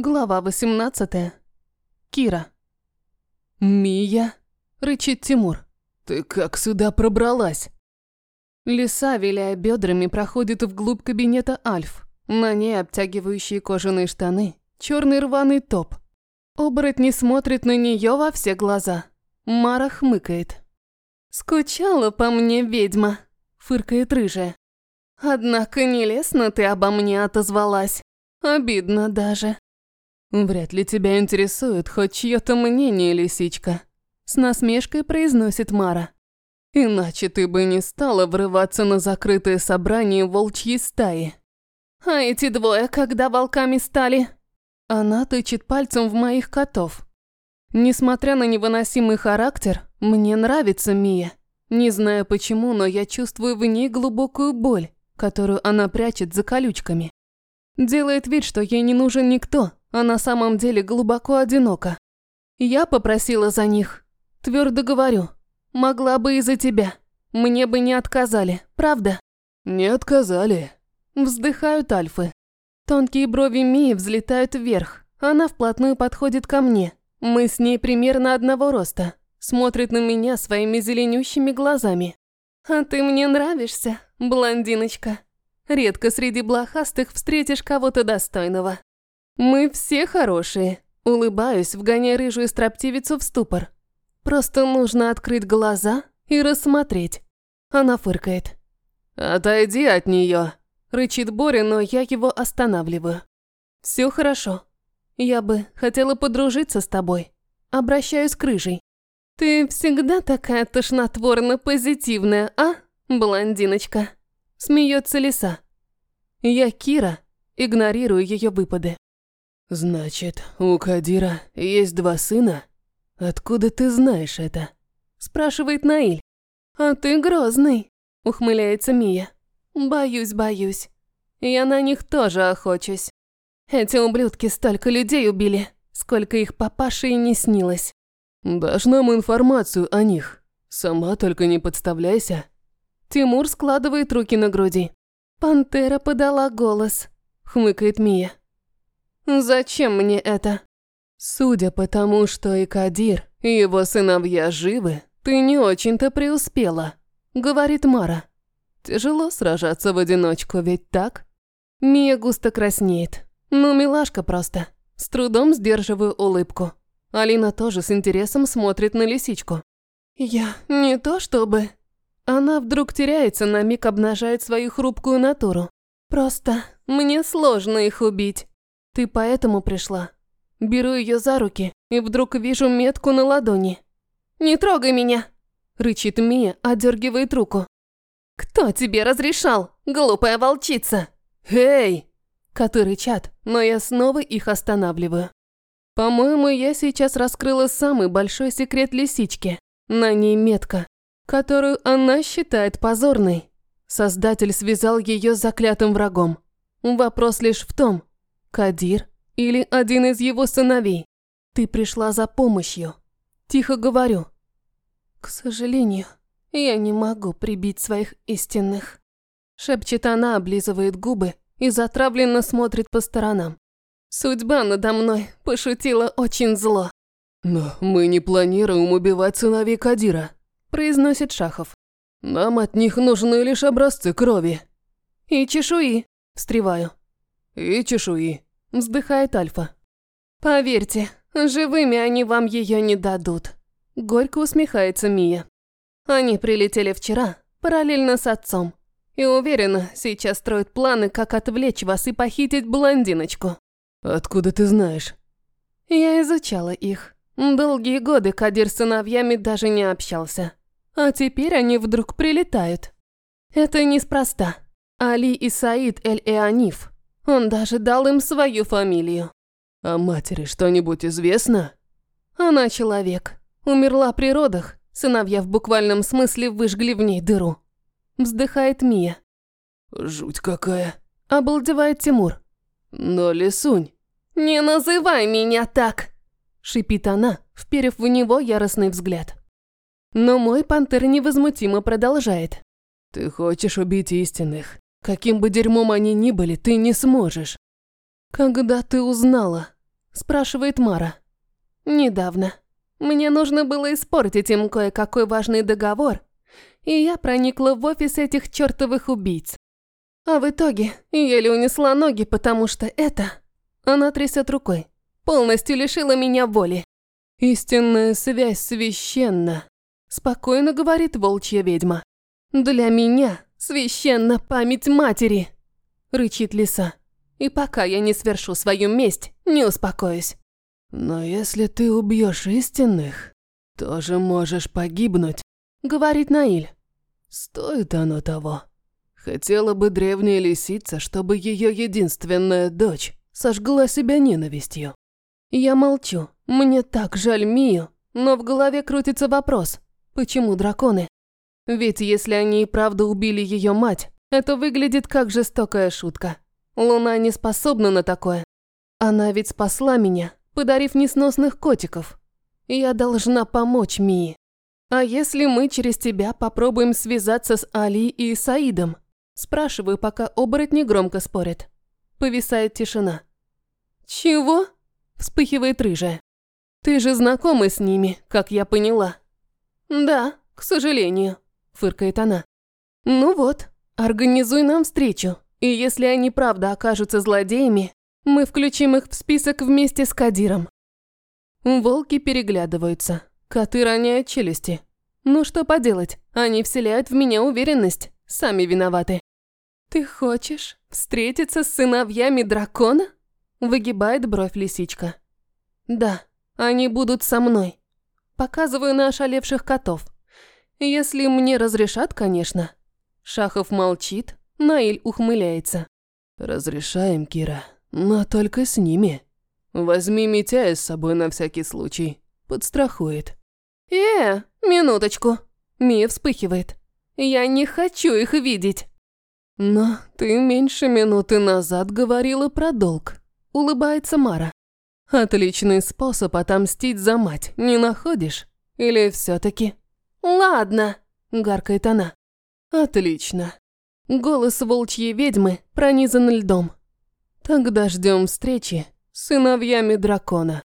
Глава 18. Кира. «Мия?» – рычит Тимур. «Ты как сюда пробралась?» Лиса, виляя бедрами, проходит вглубь кабинета Альф. На ней обтягивающие кожаные штаны, черный рваный топ. Оборотни смотрит на нее во все глаза. Мара хмыкает. «Скучала по мне ведьма», – фыркает рыжая. «Однако нелестно ты обо мне отозвалась. Обидно даже». «Вряд ли тебя интересует хоть чьё-то мнение, лисичка», – с насмешкой произносит Мара. «Иначе ты бы не стала врываться на закрытое собрание волчьей стаи». «А эти двое когда волками стали?» Она тычет пальцем в моих котов. Несмотря на невыносимый характер, мне нравится Мия. Не знаю почему, но я чувствую в ней глубокую боль, которую она прячет за колючками. Делает вид, что ей не нужен никто, а на самом деле глубоко одинока. Я попросила за них. Твердо говорю, могла бы и за тебя. Мне бы не отказали, правда? Не отказали. Вздыхают альфы. Тонкие брови Мии взлетают вверх. Она вплотную подходит ко мне. Мы с ней примерно одного роста. Смотрит на меня своими зеленющими глазами. А ты мне нравишься, блондиночка. Редко среди блохастых встретишь кого-то достойного. «Мы все хорошие», – улыбаюсь, вгоняя рыжую строптивицу в ступор. «Просто нужно открыть глаза и рассмотреть». Она фыркает. «Отойди от нее», – рычит Боря, но я его останавливаю. «Все хорошо. Я бы хотела подружиться с тобой. Обращаюсь к рыжей. Ты всегда такая тошнотворно-позитивная, а, блондиночка?» Смеется лиса. Я Кира, игнорирую ее выпады. «Значит, у Кадира есть два сына? Откуда ты знаешь это?» Спрашивает Наиль. «А ты грозный», ухмыляется Мия. «Боюсь, боюсь. Я на них тоже охочусь. Эти ублюдки столько людей убили, сколько их папаши и не снилось». «Дашь нам информацию о них. Сама только не подставляйся». Тимур складывает руки на груди. «Пантера подала голос», хмыкает Мия. Зачем мне это? Судя по тому, что и Кадир, и его сыновья живы, ты не очень-то преуспела, говорит Мара. Тяжело сражаться в одиночку, ведь так? Мия густо краснеет. Ну, милашка просто. С трудом сдерживаю улыбку. Алина тоже с интересом смотрит на лисичку. Я не то чтобы... Она вдруг теряется, на миг обнажает свою хрупкую натуру. Просто мне сложно их убить. Ты поэтому пришла? Беру ее за руки и вдруг вижу метку на ладони. «Не трогай меня!» – рычит Мия, одергивает руку. «Кто тебе разрешал, глупая волчица?» «Эй!» Коты рычат, но я снова их останавливаю. По-моему, я сейчас раскрыла самый большой секрет лисички. На ней метка, которую она считает позорной. Создатель связал ее с заклятым врагом. Вопрос лишь в том, Кадир или один из его сыновей. Ты пришла за помощью. Тихо говорю. К сожалению, я не могу прибить своих истинных. Шепчет она, облизывает губы и затравленно смотрит по сторонам. Судьба надо мной пошутила очень зло. «Но мы не планируем убивать сыновей Кадира», – произносит Шахов. «Нам от них нужны лишь образцы крови». «И чешуи», – встреваю. «И чешуи», – вздыхает Альфа. «Поверьте, живыми они вам ее не дадут», – горько усмехается Мия. «Они прилетели вчера, параллельно с отцом, и уверена, сейчас строят планы, как отвлечь вас и похитить блондиночку». «Откуда ты знаешь?» Я изучала их. Долгие годы Кадир с сыновьями даже не общался. А теперь они вдруг прилетают. Это неспроста. Али и Саид Эль-Эаниф он даже дал им свою фамилию. А матери что-нибудь известно? Она человек. Умерла при родах. Сыновья в буквальном смысле выжгли в ней дыру. Вздыхает Мия. Жуть какая. Обалдевает Тимур. Но Лисунь. Не называй меня так. Шипит она, вперев в него яростный взгляд. Но мой пантер невозмутимо продолжает. Ты хочешь убить истинных. Каким бы дерьмом они ни были, ты не сможешь. Когда ты узнала? спрашивает Мара. Недавно. Мне нужно было испортить им кое-какой важный договор, и я проникла в офис этих чертовых убийц. А в итоге еле унесла ноги, потому что это... Она трясет рукой. Полностью лишила меня воли. Истинная связь священна. Спокойно говорит волчья ведьма. Для меня священна память матери. Рычит лиса. И пока я не свершу свою месть, не успокоюсь. Но если ты убьешь истинных, тоже можешь погибнуть, говорит Наиль. Стоит оно того. Хотела бы древняя лисица, чтобы ее единственная дочь сожгла себя ненавистью. Я молчу. Мне так жаль Мию, но в голове крутится вопрос. Почему драконы? Ведь если они и правда убили ее мать, это выглядит как жестокая шутка. Луна не способна на такое. Она ведь спасла меня, подарив несносных котиков. Я должна помочь Мии. А если мы через тебя попробуем связаться с Али и Саидом? Спрашиваю, пока оборотни громко спорят. Повисает тишина. «Чего?» – вспыхивает рыжая. «Ты же знакома с ними, как я поняла». «Да, к сожалению», – фыркает она. «Ну вот, организуй нам встречу, и если они правда окажутся злодеями, мы включим их в список вместе с Кадиром». Волки переглядываются, коты роняют челюсти. Ну что поделать, они вселяют в меня уверенность, сами виноваты. «Ты хочешь встретиться с сыновьями дракона?» Выгибает бровь лисичка. «Да, они будут со мной. Показываю на ошалевших котов. Если мне разрешат, конечно». Шахов молчит, Наиль ухмыляется. «Разрешаем, Кира, но только с ними. Возьми Митяя с собой на всякий случай. Подстрахует». «Э, минуточку». Мия вспыхивает. «Я не хочу их видеть». «Но ты меньше минуты назад говорила про долг», – улыбается Мара. «Отличный способ отомстить за мать, не находишь? Или все таки «Ладно», – гаркает она. «Отлично». Голос волчьей ведьмы пронизан льдом. «Тогда ждем встречи с сыновьями дракона».